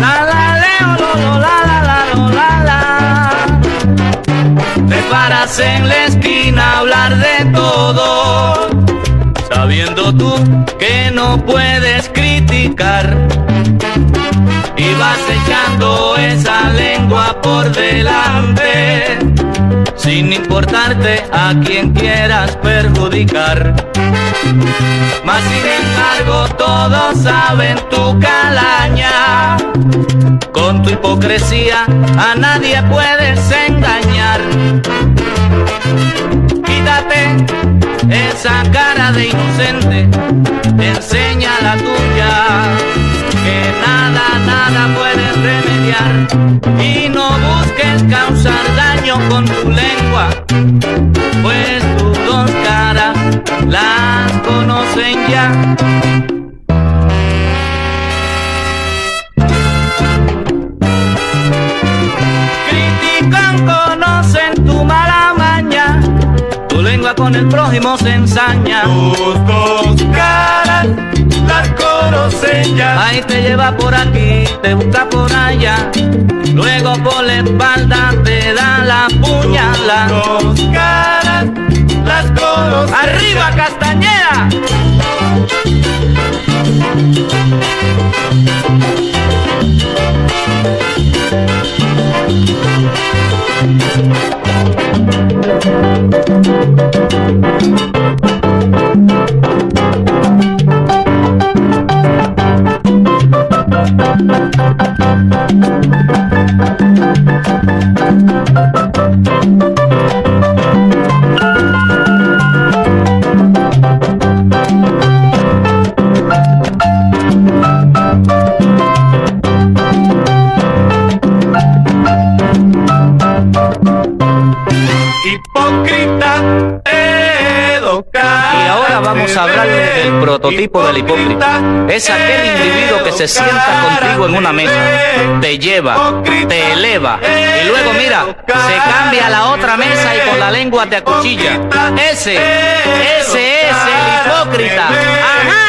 La la leo, lo, lo, la la la lo, la la. Te paras en la esquina a hablar de todo, sabiendo tú que no puedes criticar. Y vas echando esa lengua por delante, sin importarte a quien quieras perjudicar. Mas sin embargo todos saben tu calaña. Con tu hipocresía a nadie puedes engañar. Quítate esa cara de inocente, enseña la tuya. Que nada, nada puedes remediar. Conocen ya. Critican, conocen tu mala maña, tu lengua con el prójimo se ensaña. Tus dos caras las conocen ya. Ahí te lleva por aquí, te busca por allá, luego por la espalda te da la puñalada. Tus dos caras las conocen ¡Arriba, Castañeda! Hipócrita. Y ahora vamos a hablar del prototipo del hipócrita. Es aquel individuo que se sienta contigo en una mesa, te lleva, te eleva y luego mira, se cambia a la otra mesa y con la lengua te acuchilla. Ese, ese es el hipócrita. ¡Ajá!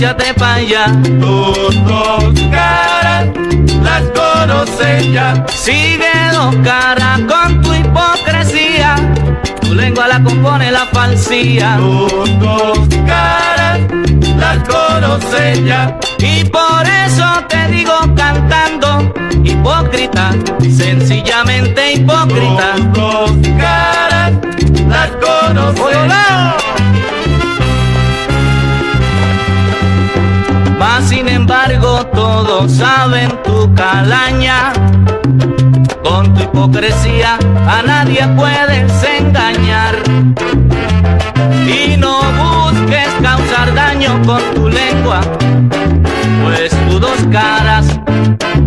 Échate pa' allá. Tus dos caras las conocen ya. Sigue dos caras con tu hipocresía. Tu lengua la compone la falsía. Tus dos caras las conocen ya. Y por eso te digo cantando, hipócrita, sencillamente hipócrita. Tus dos todos saben tu calaña. Con tu hipocresía a nadie puedes engañar. Y no busques causar daño con tu lengua, pues tus dos caras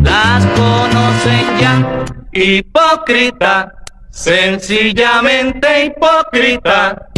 las conocen ya. Hipócrita, sencillamente hipócrita.